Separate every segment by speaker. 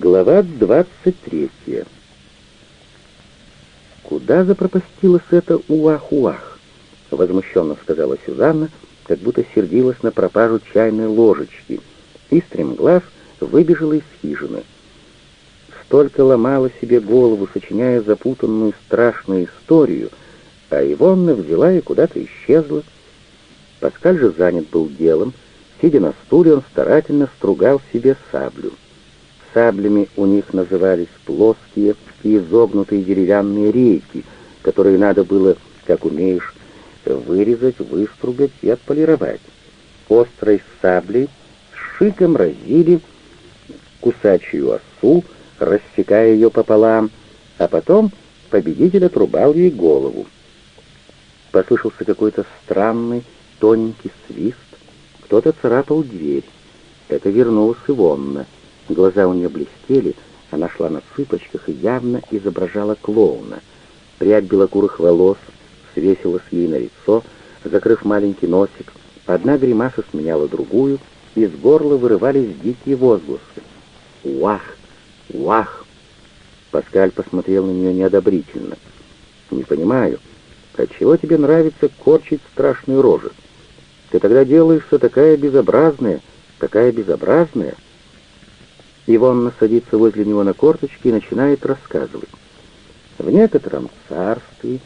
Speaker 1: Глава 23. «Куда запропастилась эта уах-уах?» — возмущенно сказала Сюзанна, как будто сердилась на пропажу чайной ложечки, и стремглав выбежала из хижины. Столько ломала себе голову, сочиняя запутанную страшную историю, а Ивонна взяла и куда-то исчезла. Паскаль же занят был делом, сидя на стуле, он старательно стругал себе саблю. Саблями у них назывались плоские и изогнутые деревянные рейки, которые надо было, как умеешь, вырезать, выстругать и отполировать. Острой саблей шиком разили кусачую осу, рассекая ее пополам, а потом победитель отрубал ей голову. Послышался какой-то странный тоненький свист, кто-то царапал дверь. Это вернулась Ивонна. Глаза у нее блестели, она шла на цыпочках и явно изображала клоуна. Прядь белокурых волос свесилась ей на лицо, закрыв маленький носик. Одна гримаса сменяла другую, из горла вырывались дикие возгласы. «Уах! Уах!» Паскаль посмотрел на нее неодобрительно. «Не понимаю, отчего тебе нравится корчить страшные рожи? Ты тогда делаешься такая безобразная, такая безобразная!» Ивонна садится возле него на корточки и начинает рассказывать. В некотором царстве,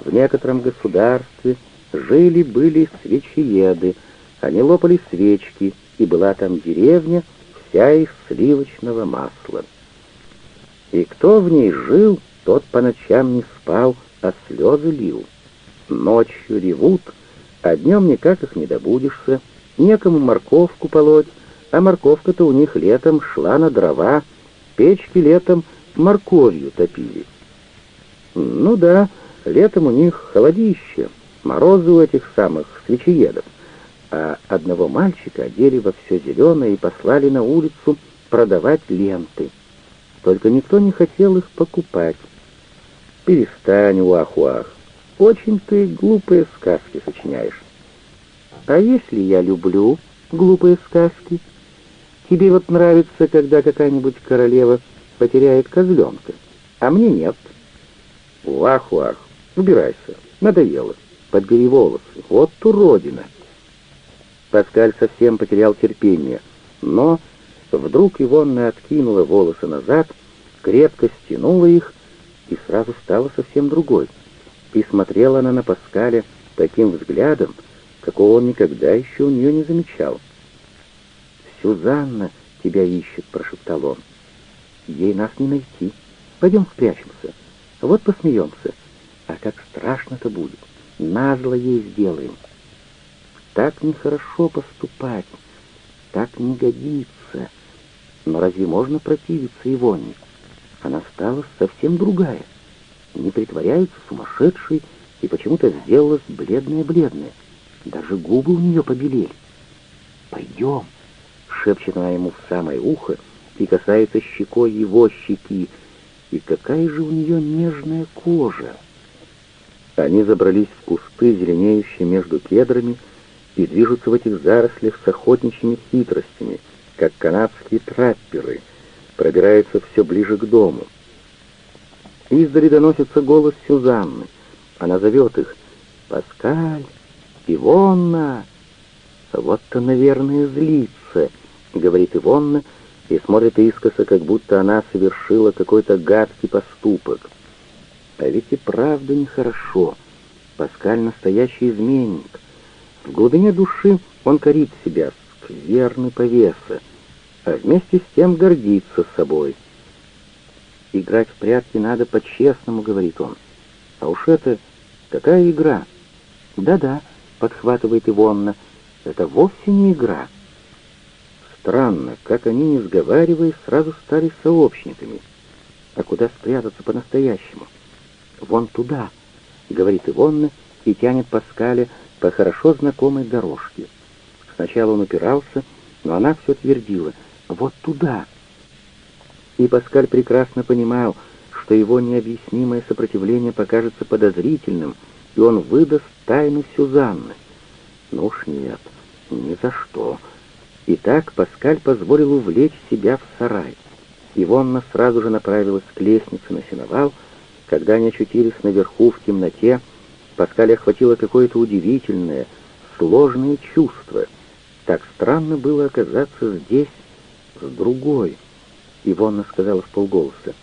Speaker 1: в некотором государстве жили-были свечееды, они лопали свечки, и была там деревня, вся из сливочного масла. И кто в ней жил, тот по ночам не спал, а слезы лил. Ночью ревут, а днем никак их не добудешься, некому морковку полоть, а морковка-то у них летом шла на дрова, печки летом морковью топили. Ну да, летом у них холодище, морозы у этих самых свечеедов, а одного мальчика одели во все зеленое и послали на улицу продавать ленты. Только никто не хотел их покупать. Перестань, уах-уах, очень ты глупые сказки сочиняешь. А если я люблю глупые сказки? Тебе вот нравится, когда какая-нибудь королева потеряет козленка, а мне нет. Уах-уах, убирайся, надоело, подбери волосы, вот уродина. Паскаль совсем потерял терпение, но вдруг Ивонна откинула волосы назад, крепко стянула их и сразу стала совсем другой. И смотрела она на Паскаля таким взглядом, какого он никогда еще у нее не замечал. «Сюзанна тебя ищет», — прошептал он. «Ей нас не найти. Пойдем спрячемся. Вот посмеемся. А как страшно-то будет. Назло ей сделаем. Так нехорошо поступать. Так не годится. Но разве можно противиться Ивоне? Она стала совсем другая. Не притворяется сумасшедшей и почему-то сделалась бледная-бледная. Даже губы у нее побелели. «Пойдем», шепчет она ему в самое ухо и касается щекой его щеки. И какая же у нее нежная кожа! Они забрались в кусты, зеленеющие между кедрами, и движутся в этих зарослях с охотничьими хитростями, как канадские трапперы, пробираются все ближе к дому. Издали доносится голос Сюзанны. Она зовет их «Паскаль! Ивонна!» Вот-то, наверное, злится — говорит Ивонна и смотрит искоса, как будто она совершила какой-то гадкий поступок. А ведь и правда нехорошо. Паскаль настоящий изменник. В глубине души он корит себя, скверный повеса, а вместе с тем гордится собой. «Играть в прятки надо по-честному», — говорит он. «А уж это какая игра?» «Да-да», — подхватывает Ивонна, — «это вовсе не игра». Странно, как они, не сговариваясь, сразу стали сообщниками. А куда спрятаться по-настоящему? «Вон туда», — говорит Ивонна и тянет Паскаля по хорошо знакомой дорожке. Сначала он упирался, но она все твердила «вот туда». И Паскаль прекрасно понимал, что его необъяснимое сопротивление покажется подозрительным, и он выдаст тайну Сюзанны. Ну уж нет, ни за что. И так Паскаль позволил увлечь себя в сарай. Ивонна сразу же направилась к лестнице на сеновал. Когда они очутились наверху в темноте, Паскаль охватило какое-то удивительное, сложное чувство. Так странно было оказаться здесь с другой. Ивонна сказала в полголоса,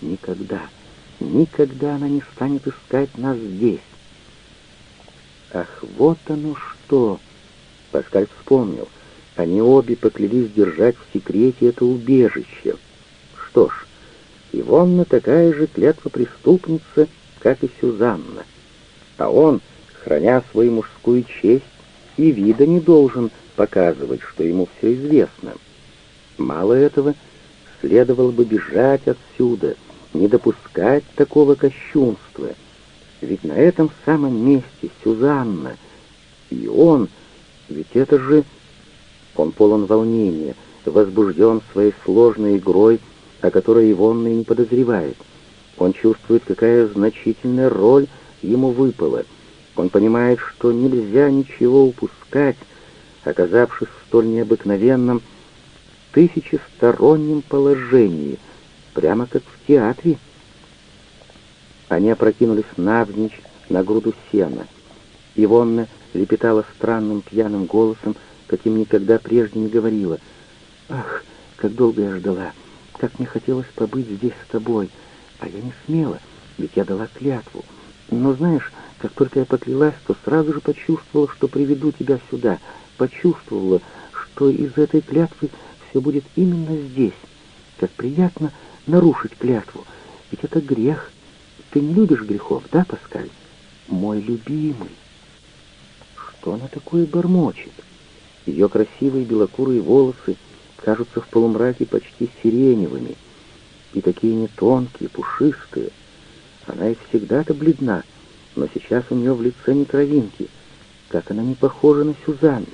Speaker 1: «Никогда, никогда она не станет искать нас здесь». Ах, вот оно что! Паскаль вспомнил. Они обе поклялись держать в секрете это убежище. Что ж, Ивонна такая же клятва преступница, как и Сюзанна. А он, храня свою мужскую честь, и вида не должен показывать, что ему все известно. Мало этого, следовало бы бежать отсюда, не допускать такого кощунства. Ведь на этом самом месте Сюзанна и он, ведь это же... Он полон волнения, возбужден своей сложной игрой, о которой Ивонна и не подозревает. Он чувствует, какая значительная роль ему выпала. Он понимает, что нельзя ничего упускать, оказавшись в столь необыкновенном тысячестороннем положении, прямо как в театре. Они опрокинулись навзничь на груду сена. Ивонна лепетала странным пьяным голосом, каким никогда прежде не говорила. «Ах, как долго я ждала! Как мне хотелось побыть здесь с тобой! А я не смела, ведь я дала клятву. Но знаешь, как только я поклялась, то сразу же почувствовала, что приведу тебя сюда. Почувствовала, что из этой клятвы все будет именно здесь. Как приятно нарушить клятву. Ведь это грех. Ты не любишь грехов, да, Паскаль? Мой любимый. Что она такое бормочет? Ее красивые белокурые волосы кажутся в полумраке почти сиреневыми, и такие не тонкие, пушистые. Она и всегда-то бледна, но сейчас у нее в лице не кровинки. Как она не похожа на Сюзанну.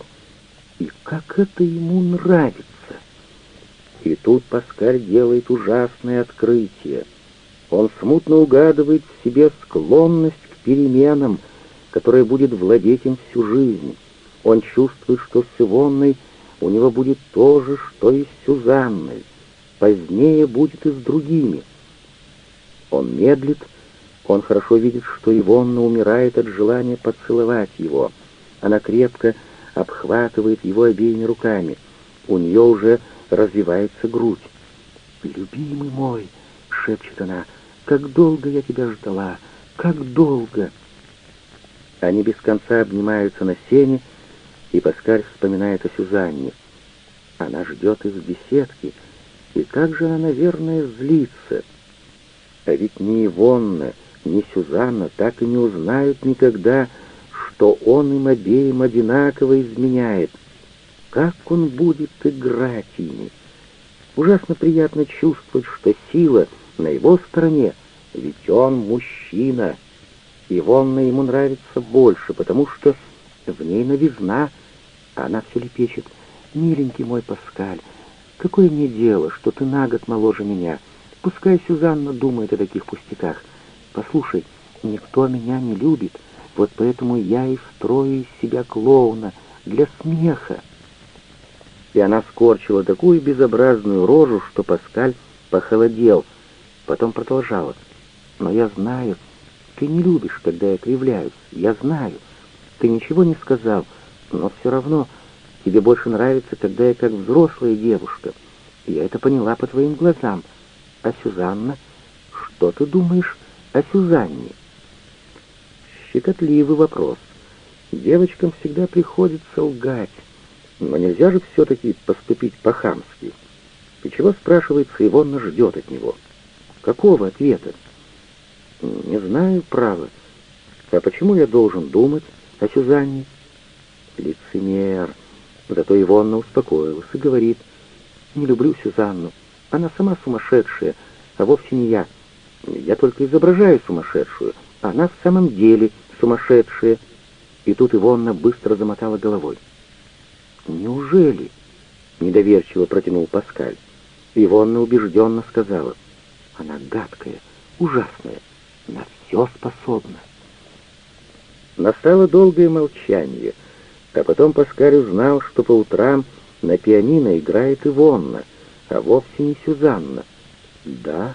Speaker 1: И как это ему нравится. И тут Паскаль делает ужасное открытие. Он смутно угадывает в себе склонность к переменам, которая будет владеть им всю жизнь. Он чувствует, что с Ивонной у него будет то же, что и с Сюзанной. Позднее будет и с другими. Он медлит, он хорошо видит, что Ивонна умирает от желания поцеловать его. Она крепко обхватывает его обеими руками. У нее уже развивается грудь. «Любимый мой!» — шепчет она. «Как долго я тебя ждала! Как долго!» Они без конца обнимаются на сене, и Паскаль вспоминает о Сюзанне. Она ждет их в беседке, и как же она, наверное, злится. А ведь ни Ивонна, ни Сюзанна так и не узнают никогда, что он им обеим одинаково изменяет. Как он будет играть ими? Ужасно приятно чувствовать, что сила на его стороне, ведь он мужчина. И Вонна ему нравится больше, потому что в ней новизна, а она все лепечет. «Миленький мой Паскаль, какое мне дело, что ты на год моложе меня? Пускай Сюзанна думает о таких пустяках. Послушай, никто меня не любит, вот поэтому я и строю из себя клоуна для смеха. И она скорчила такую безобразную рожу, что Паскаль похолодел, потом продолжала. Но я знаю, ты не любишь, когда я кривляюсь, я знаю. Ты ничего не сказал, но все равно тебе больше нравится, когда я как взрослая девушка. Я это поняла по твоим глазам. А Сюзанна? Что ты думаешь о Сюзанне. Щекотливый вопрос. Девочкам всегда приходится лгать, но нельзя же все-таки поступить по-хамски. И чего, спрашивается, Ивонна ждет от него? Какого ответа? Не знаю, право. А почему я должен думать о Сюзанне? Лицемер. Зато Ивонна успокоилась и говорит, «Не люблю Сюзанну. Она сама сумасшедшая, а вовсе не я. Я только изображаю сумасшедшую, а она в самом деле сумасшедшая. И тут Ивонна быстро замотала головой. «Неужели?» — недоверчиво протянул Паскаль. Ивонна убежденно сказала. «Она гадкая, ужасная, на все способна». Настало долгое молчание, а потом Паскаль узнал, что по утрам на пианино играет Ивонна, а вовсе не Сюзанна — Да,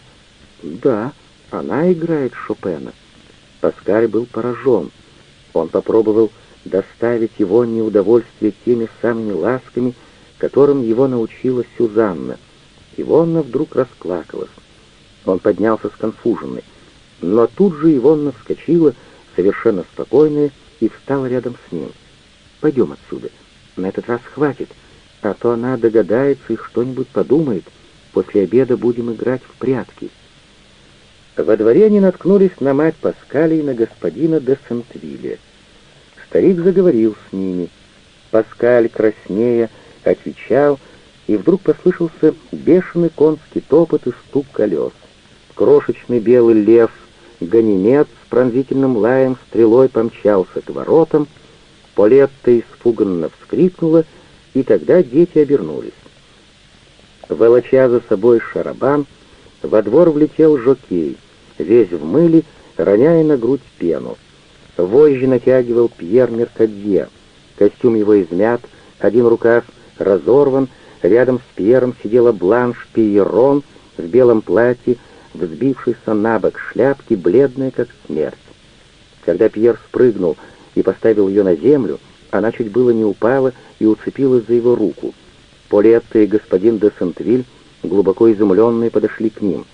Speaker 1: да, она играет Шопена. Паскаль был поражен. Он попробовал доставить его неудовольствие теми самыми ласками, которым его научила Сюзанна. Ивонна вдруг расплакалась. Он поднялся сконфуженный. Но тут же Ивонна вскочила, совершенно спокойная, и встала рядом с ним. «Пойдем отсюда. На этот раз хватит, а то она догадается и что-нибудь подумает. После обеда будем играть в прятки». Во дворе они наткнулись на мать Паскаля и на господина де Сентвилля. Старик заговорил с ними. Паскаль, краснея, отвечал, и вдруг послышался бешеный конский топот и стук колес. Крошечный белый лев, Ганимед с пронзительным лаем стрелой помчался к воротам, Полетта испуганно вскрикнула, и тогда дети обернулись. Волоча за собой шарабан, во двор влетел жокей, весь в мыле, роняя на грудь пену. Вожжи натягивал Пьер Меркадье. Костюм его измят, один рукав разорван, рядом с Пьером сидела Бланш Пиерон в белом платье, взбившейся на бок шляпки, бледная как смерть. Когда Пьер спрыгнул и поставил ее на землю, она чуть было не упала и уцепилась за его руку. Полетта и господин де Сентвиль, глубоко изумленные, подошли к ним.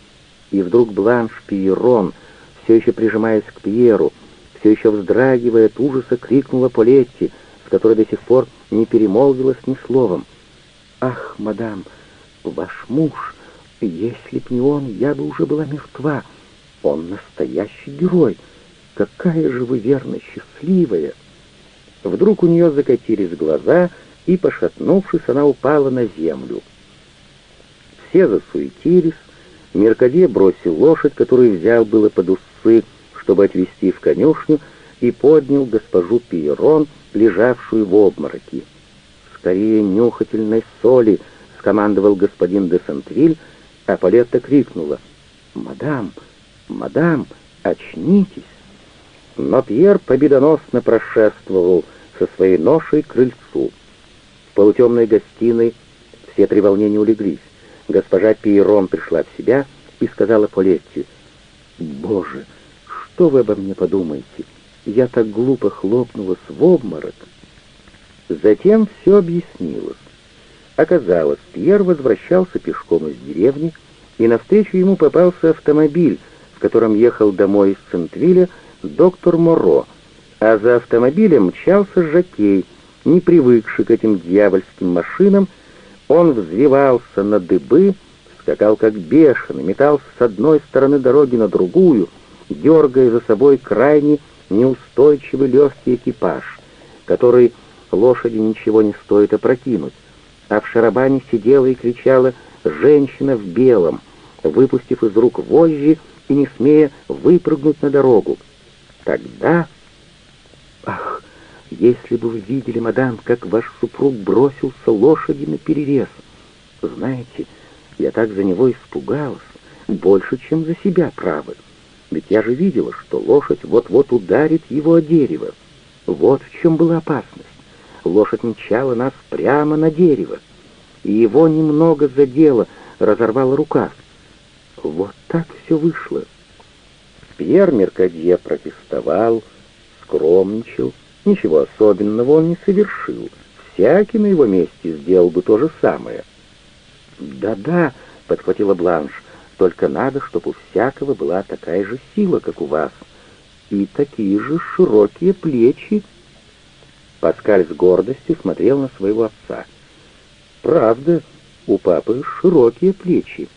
Speaker 1: И вдруг Бланш Пиерон, все еще прижимаясь к Пьеру, все еще вздрагивая от ужаса, крикнула Полетти, с которой до сих пор не перемолвилась ни словом. «Ах, мадам, ваш муж, если б не он, я бы уже была мертва. Он настоящий герой. Какая же вы верно счастливая!» Вдруг у нее закатились глаза, и, пошатнувшись, она упала на землю. Все засуетились, Меркадье бросил лошадь, которую взял было под усы, чтобы отвезти в конюшню, и поднял госпожу Пиерон, лежавшую в обмороке. «Скорее нюхательной соли!» — скомандовал господин де Сентвиль, а Палетта крикнула. «Мадам, мадам, очнитесь!» Но Пьер победоносно прошествовал со своей ношей к крыльцу. В полутемной гостиной все три волнения улеглись. Госпожа Пиерон пришла в себя и сказала Полетти, «Боже, что вы обо мне подумаете? Я так глупо хлопнулась в обморок». Затем все объяснилось. Оказалось, Пьер возвращался пешком из деревни, и навстречу ему попался автомобиль, в котором ехал домой из Центвиля доктор Моро, а за автомобилем мчался Жакей, не привыкший к этим дьявольским машинам, он взвивался на дыбы, скакал как бешеный, метался с одной стороны дороги на другую, дергая за собой крайне неустойчивый легкий экипаж, который лошади ничего не стоит опрокинуть, а в шарабане сидела и кричала женщина в белом, выпустив из рук вожжи и не смея выпрыгнуть на дорогу. Тогда... Ах, если бы вы видели, мадам, как ваш супруг бросился лошади на перерез. Знаете, я так за него испугалась, больше, чем за себя, право. Ведь я же видела, что лошадь вот-вот ударит его о дерево. Вот в чем была опасность. Лошадь мчала нас прямо на дерево, и его немного задело, разорвала рукав. Вот так все вышло. Пьер Меркадье протестовал, скромничал, ничего особенного он не совершил. Всякий на его месте сделал бы то же самое. «Да-да», — подхватила Бланш, — «только надо, чтобы у всякого была такая же сила, как у вас, и такие же широкие плечи». Паскаль с гордостью смотрел на своего отца. «Правда, у папы широкие плечи»,